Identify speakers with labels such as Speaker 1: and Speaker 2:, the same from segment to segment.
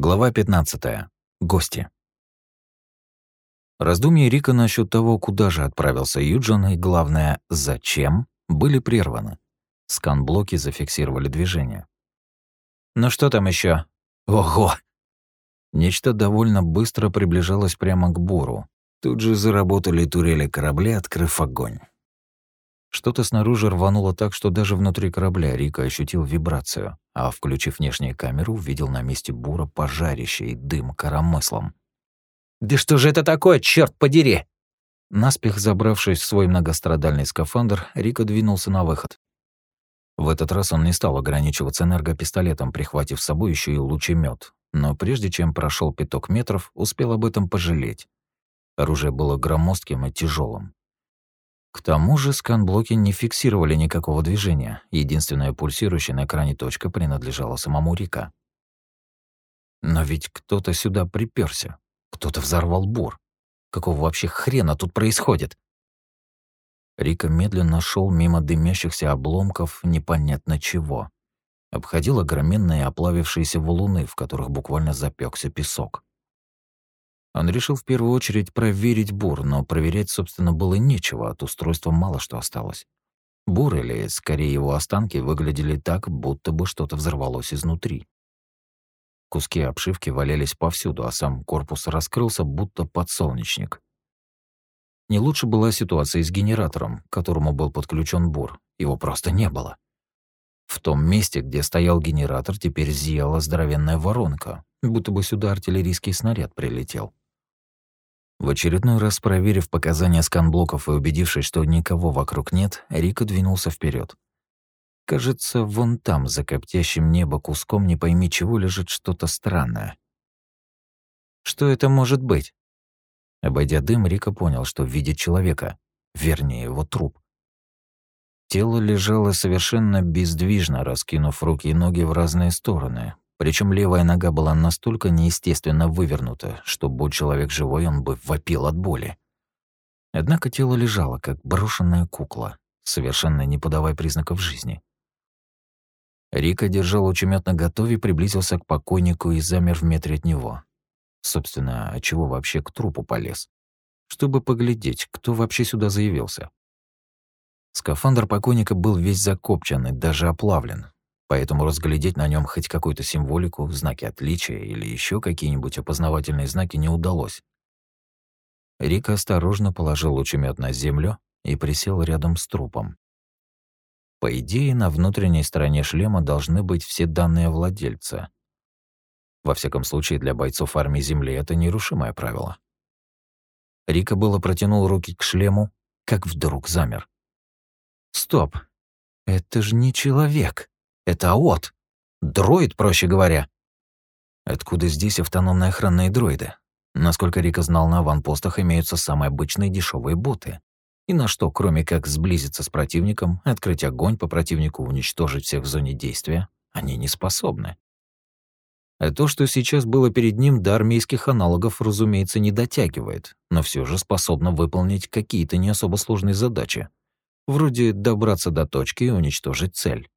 Speaker 1: Глава 15. Гости. Раздумья Рика насчет того, куда же отправился Юджин, и главное, зачем, были прерваны. Сканблоки зафиксировали движение.
Speaker 2: «Ну что там еще? Ого!»
Speaker 1: Нечто довольно быстро приближалось прямо к буру. Тут же заработали турели корабля, открыв огонь. Что-то снаружи рвануло так, что даже внутри корабля Рика ощутил вибрацию, а, включив внешнюю камеру, увидел на месте бура пожарище и дым коромыслом.
Speaker 2: «Да что же это такое, черт подери!»
Speaker 1: Наспех забравшись в свой многострадальный скафандр, Рика двинулся на выход. В этот раз он не стал ограничиваться энергопистолетом, прихватив с собой еще и лучемет, но прежде чем прошел пяток метров, успел об этом пожалеть. Оружие было громоздким и тяжелым. К тому же сканблоки не фиксировали никакого движения. Единственная пульсирующая на экране точка принадлежала самому Рика. Но ведь кто-то сюда приперся, кто-то взорвал бур. Какого вообще хрена тут происходит? Рика медленно шел мимо дымящихся обломков непонятно чего. Обходил огроменные оплавившиеся валуны, в которых буквально запекся песок. Он решил в первую очередь проверить бур, но проверять, собственно, было нечего, от устройства мало что осталось. Бур, или скорее его останки, выглядели так, будто бы что-то взорвалось изнутри. Куски обшивки валялись повсюду, а сам корпус раскрылся, будто подсолнечник. Не лучше была ситуация с генератором, к которому был подключен бур. Его просто не было. В том месте, где стоял генератор, теперь зияла здоровенная воронка, будто бы сюда артиллерийский снаряд прилетел. В очередной раз проверив показания сканблоков и убедившись, что никого вокруг нет, Рика двинулся вперед. Кажется, вон там, за коптящим небо куском не пойми чего, лежит что-то странное.
Speaker 2: Что это может быть?
Speaker 1: Обойдя дым, Рика понял, что видит человека, вернее, его труп. Тело лежало совершенно бездвижно, раскинув руки и ноги в разные стороны, причем левая нога была настолько неестественно вывернута, что будь человек живой, он бы вопил от боли. Однако тело лежало, как брошенная кукла, совершенно не подавая признаков жизни. Рика держал лучемет на готове, приблизился к покойнику и замер в метре от него. Собственно, а чего вообще к трупу полез? Чтобы поглядеть, кто вообще сюда заявился. Скафандр покойника был весь закопчен и даже оплавлен, поэтому разглядеть на нем хоть какую-то символику, знаки отличия или еще какие-нибудь опознавательные знаки не удалось. Рик осторожно положил лучемет на землю и присел рядом с трупом. По идее, на внутренней стороне шлема должны быть все данные владельца. Во всяком случае, для бойцов армии Земли это нерушимое правило. Рика было протянул руки к шлему, как вдруг замер.
Speaker 2: «Стоп! Это же не человек!» Это АОТ. Дроид, проще говоря.
Speaker 1: Откуда здесь автономные охранные дроиды? Насколько Рика знал, на аванпостах имеются самые обычные дешевые боты. И на что, кроме как сблизиться с противником, открыть огонь по противнику, уничтожить всех в зоне действия, они не способны. А то, что сейчас было перед ним, до армейских аналогов, разумеется, не дотягивает, но все же способно выполнить какие-то не особо сложные задачи. Вроде добраться до точки и уничтожить цель.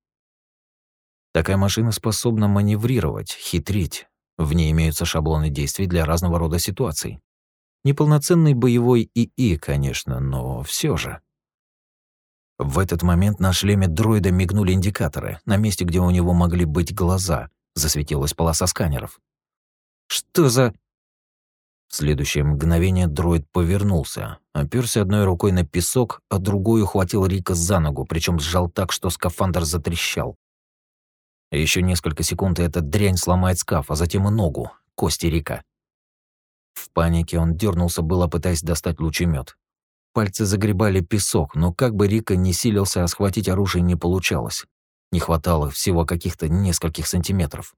Speaker 1: Такая машина способна маневрировать, хитрить. В ней имеются шаблоны действий для разного рода ситуаций. Неполноценный боевой ИИ, конечно, но все же. В этот момент на шлеме дроида мигнули индикаторы. На месте, где у него могли быть глаза, засветилась полоса сканеров.
Speaker 2: «Что за...»
Speaker 1: В следующее мгновение дроид повернулся, оперся одной рукой на песок, а другой ухватил Рика за ногу, причем сжал так, что скафандр затрещал. Еще несколько секунд, и эта дрянь сломает скаф, а затем и ногу, кости Рика. В панике он дернулся было, пытаясь достать лучемет. Пальцы загребали песок, но как бы Рика не силился, а схватить оружие не получалось. Не хватало всего каких-то нескольких сантиметров.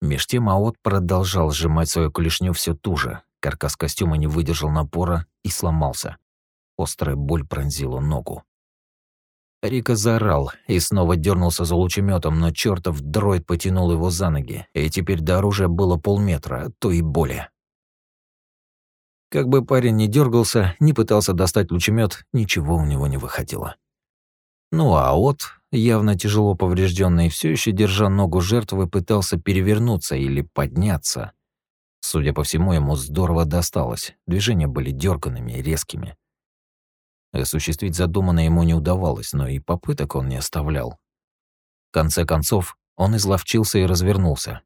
Speaker 1: Меж тем Аот продолжал сжимать свою клешню все туже. Каркас костюма не выдержал напора и сломался. Острая боль пронзила ногу. Рика заорал и снова дернулся за лучеметом, но чертов дроид потянул его за ноги, и теперь до оружия было полметра, а то и более. Как бы парень ни дергался, ни пытался достать лучемет, ничего у него не выходило. Ну а от, явно тяжело поврежденный, все еще держа ногу жертвы, пытался перевернуться или подняться. Судя по всему, ему здорово досталось. Движения были дерганными и резкими. Осуществить задуманное ему не удавалось, но и попыток он не оставлял. В конце концов, он изловчился и развернулся.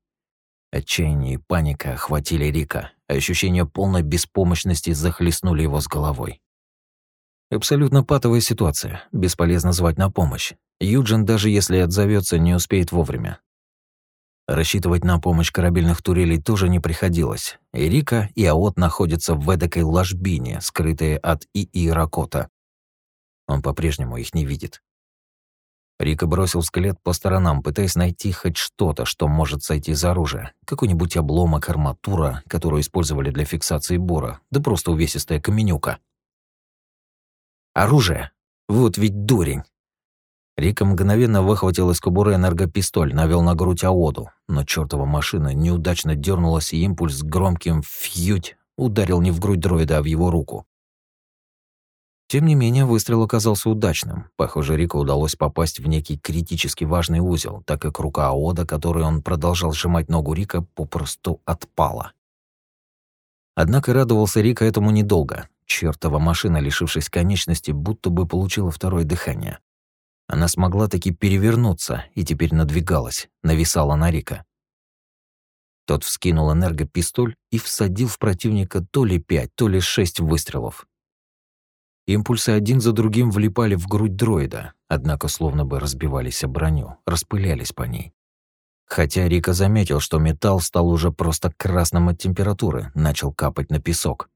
Speaker 1: Отчаяние и паника охватили Рика, а ощущение полной беспомощности захлестнули его с головой. Абсолютно патовая ситуация, бесполезно звать на помощь. Юджин, даже если отзовется, не успеет вовремя. Рассчитывать на помощь корабельных турелей тоже не приходилось. И Рика, и Аот находятся в эдакой ложбине, скрытые от ИИ Ракота. Он по-прежнему их не видит. Рика бросил взгляд по сторонам, пытаясь найти хоть что-то, что может сойти за оружие. Какой-нибудь обломок арматура, которую использовали для фиксации бора, да просто увесистая каменюка. Оружие! Вот ведь дурень! Рика мгновенно выхватил из кобуры энергопистоль, навел на грудь Аоду, но чертова машина неудачно дернулась, и импульс громким «фьють» ударил не в грудь дроида, а в его руку. Тем не менее, выстрел оказался удачным. Похоже, Рику удалось попасть в некий критически важный узел, так как рука Аода, которой он продолжал сжимать ногу Рика, попросту отпала. Однако радовался Рика этому недолго. Чёртова машина, лишившись конечности, будто бы получила второе дыхание. Она смогла таки перевернуться и теперь надвигалась, нависала на Рика. Тот вскинул энергопистоль и всадил в противника то ли пять, то ли шесть выстрелов. Импульсы один за другим влипали в грудь дроида, однако словно бы разбивались о броню, распылялись по ней. Хотя Рика заметил, что металл стал уже просто красным от температуры, начал капать на песок.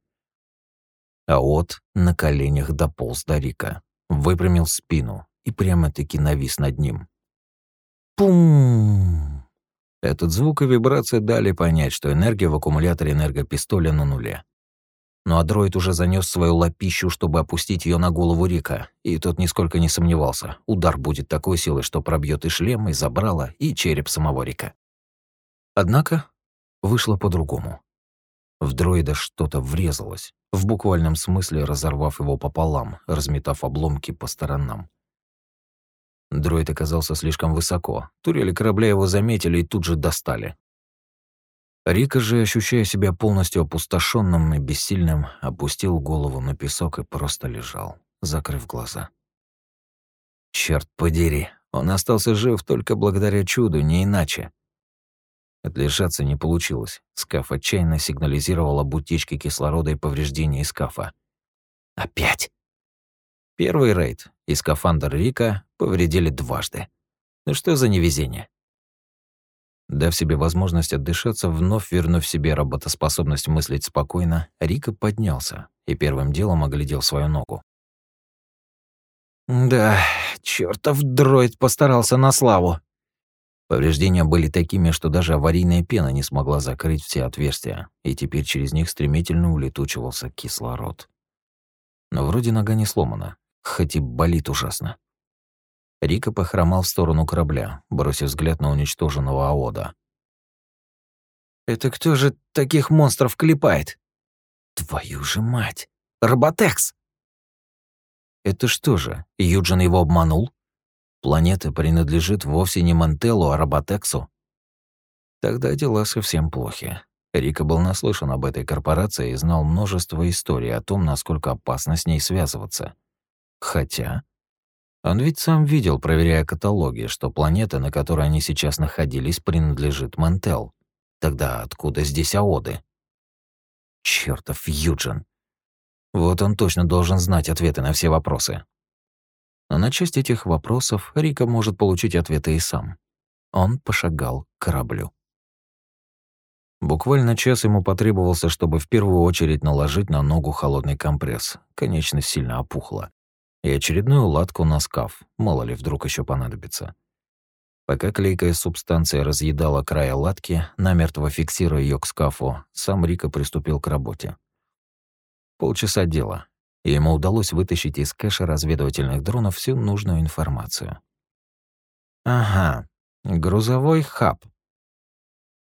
Speaker 1: А от на коленях дополз до Рика, выпрямил спину и прямо-таки навис над ним. Пум! Этот звук и вибрация дали понять, что энергия в аккумуляторе энергопистоля на нуле. Но адроид уже занес свою лапищу, чтобы опустить ее на голову Рика, и тот нисколько не сомневался. Удар будет такой силы, что пробьет и шлем, и забрало, и череп самого Рика. Однако вышло по-другому. В дроида что-то врезалось, в буквальном смысле разорвав его пополам, разметав обломки по сторонам. Дроид оказался слишком высоко. Турели корабля его заметили и тут же достали. Рика же, ощущая себя полностью опустошенным и бессильным, опустил голову на песок и просто лежал, закрыв глаза. Черт подери, он остался жив только благодаря чуду, не иначе. Отлежаться не получилось. Скаф отчаянно сигнализировал об утечке кислорода и повреждении скафа. Опять? Первый рейд и скафандр Рика повредили дважды. Ну что за невезение? Дав себе возможность отдышаться, вновь вернув себе работоспособность мыслить спокойно, Рика поднялся и первым делом оглядел свою ногу. «Да, чертов дроид постарался на славу!» Повреждения были такими, что даже аварийная пена не смогла закрыть все отверстия, и теперь через них стремительно улетучивался кислород. Но вроде нога не сломана, хоть и болит ужасно. Рика похромал в сторону корабля, бросив взгляд на уничтоженного Аода. «Это кто же таких монстров клепает?» «Твою же мать! Роботекс!» «Это что же, Юджин его обманул? Планета принадлежит вовсе не Мантеллу, а Роботексу?» Тогда дела совсем плохи. Рика был наслышан об этой корпорации и знал множество историй о том, насколько опасно с ней связываться. Хотя он ведь сам видел, проверяя каталоги, что планета, на которой они сейчас находились, принадлежит Мантел. Тогда откуда здесь Аоды? Чёртов Юджин. Вот он точно должен знать ответы на все вопросы. Но на часть этих вопросов Рика может получить ответы и сам. Он пошагал к кораблю. Буквально час ему потребовался, чтобы в первую очередь наложить на ногу холодный компресс. Конечность сильно опухла и очередную латку на скаф, мало ли вдруг еще понадобится. Пока клейкая субстанция разъедала края латки, намертво фиксируя ее к скафу, сам Рика приступил к работе. Полчаса дела, и ему удалось вытащить из кэша разведывательных дронов всю нужную информацию. Ага, грузовой хаб.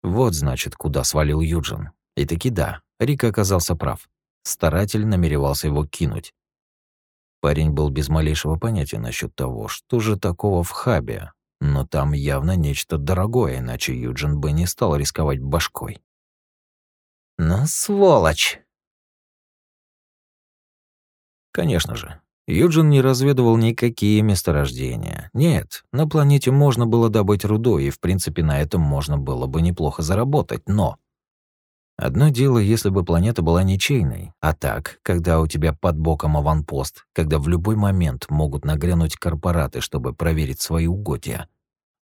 Speaker 1: Вот, значит, куда свалил Юджин. И таки да, Рика оказался прав. Старатель намеревался его кинуть. Парень был без малейшего понятия насчет того, что же такого в хабе, но там явно нечто дорогое, иначе Юджин бы не стал рисковать башкой.
Speaker 2: «Ну, сволочь!»
Speaker 1: Конечно же, Юджин не разведывал никакие месторождения. Нет, на планете можно было добыть руду, и, в принципе, на этом можно было бы неплохо заработать, но... Одно дело, если бы планета была ничейной, а так, когда у тебя под боком аванпост, когда в любой момент могут нагрянуть корпораты, чтобы проверить свои угодья.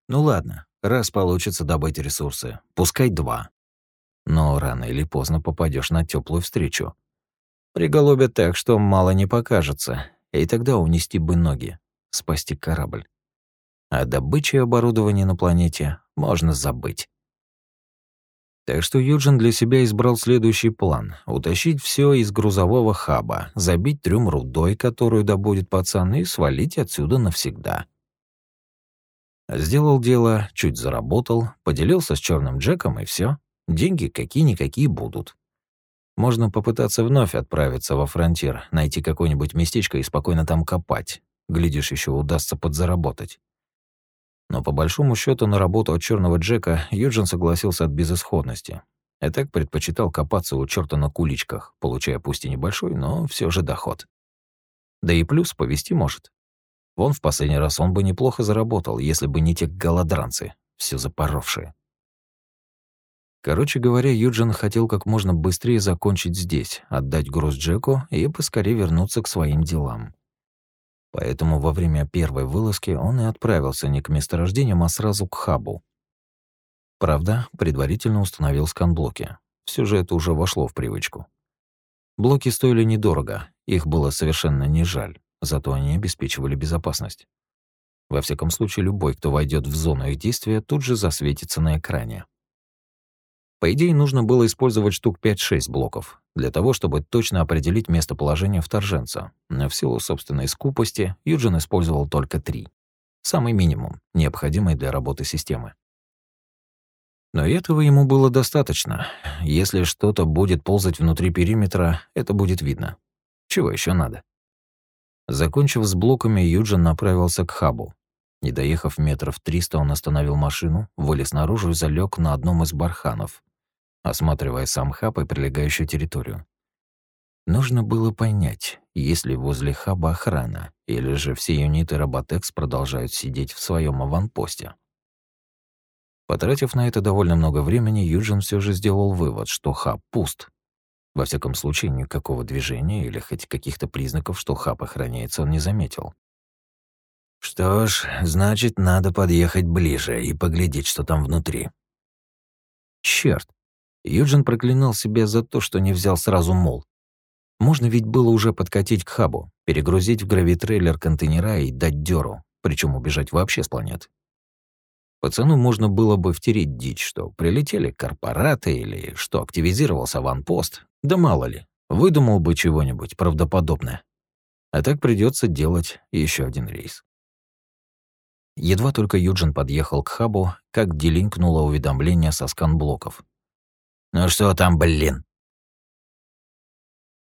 Speaker 1: Ну ладно, раз получится добыть ресурсы, пускай два. Но рано или поздно попадешь на теплую встречу. Приголубят так, что мало не покажется, и тогда унести бы ноги, спасти корабль. А добычи и оборудование на планете можно забыть. Так что Юджин для себя избрал следующий план — утащить все из грузового хаба, забить трюм рудой, которую добудет пацан, и свалить отсюда навсегда. Сделал дело, чуть заработал, поделился с черным Джеком, и все. Деньги какие-никакие будут. Можно попытаться вновь отправиться во фронтир, найти какое-нибудь местечко и спокойно там копать. Глядишь, еще удастся подзаработать. Но по большому счету на работу от черного Джека Юджин согласился от безысходности. И так предпочитал копаться у черта на куличках, получая пусть и небольшой, но все же доход. Да и плюс повести может. Вон в последний раз он бы неплохо заработал, если бы не те голодранцы, все запоровшие. Короче говоря, Юджин хотел как можно быстрее закончить здесь, отдать груз Джеку и поскорее вернуться к своим делам. Поэтому во время первой вылазки он и отправился не к месторождениям, а сразу к хабу. Правда, предварительно установил сканблоки. Все же это уже вошло в привычку. Блоки стоили недорого, их было совершенно не жаль, зато они обеспечивали безопасность. Во всяком случае, любой, кто войдет в зону их действия, тут же засветится на экране. По идее, нужно было использовать штук 5-6 блоков для того, чтобы точно определить местоположение вторженца. Но в силу собственной скупости Юджин использовал только три. Самый минимум, необходимый для работы системы. Но этого ему было достаточно. Если что-то будет ползать внутри периметра, это будет видно. Чего еще надо? Закончив с блоками, Юджин направился к хабу. Не доехав метров триста, он остановил машину, вылез наружу и залег на одном из барханов, осматривая сам хаб и прилегающую территорию. Нужно было понять, есть ли возле хаба охрана, или же все юниты Роботекс продолжают сидеть в своем аванпосте. Потратив на это довольно много времени, Юджин все же сделал вывод, что хаб пуст. Во всяком случае, никакого движения или хоть каких-то признаков, что хаб охраняется, он не заметил. Что ж, значит, надо подъехать ближе и поглядеть, что там внутри. Черт, Юджин проклинал себя за то, что не взял сразу мол. Можно ведь было уже подкатить к хабу, перегрузить в гравитрейлер контейнера и дать дёру, причем убежать вообще с планет. Пацану можно было бы втереть дичь, что прилетели корпораты или что активизировался ванпост, да мало ли, выдумал бы чего-нибудь правдоподобное. А так придется делать еще один рейс. Едва только Юджин подъехал к хабу, как делинкнуло уведомление со сканблоков.
Speaker 2: «Ну что там, блин?»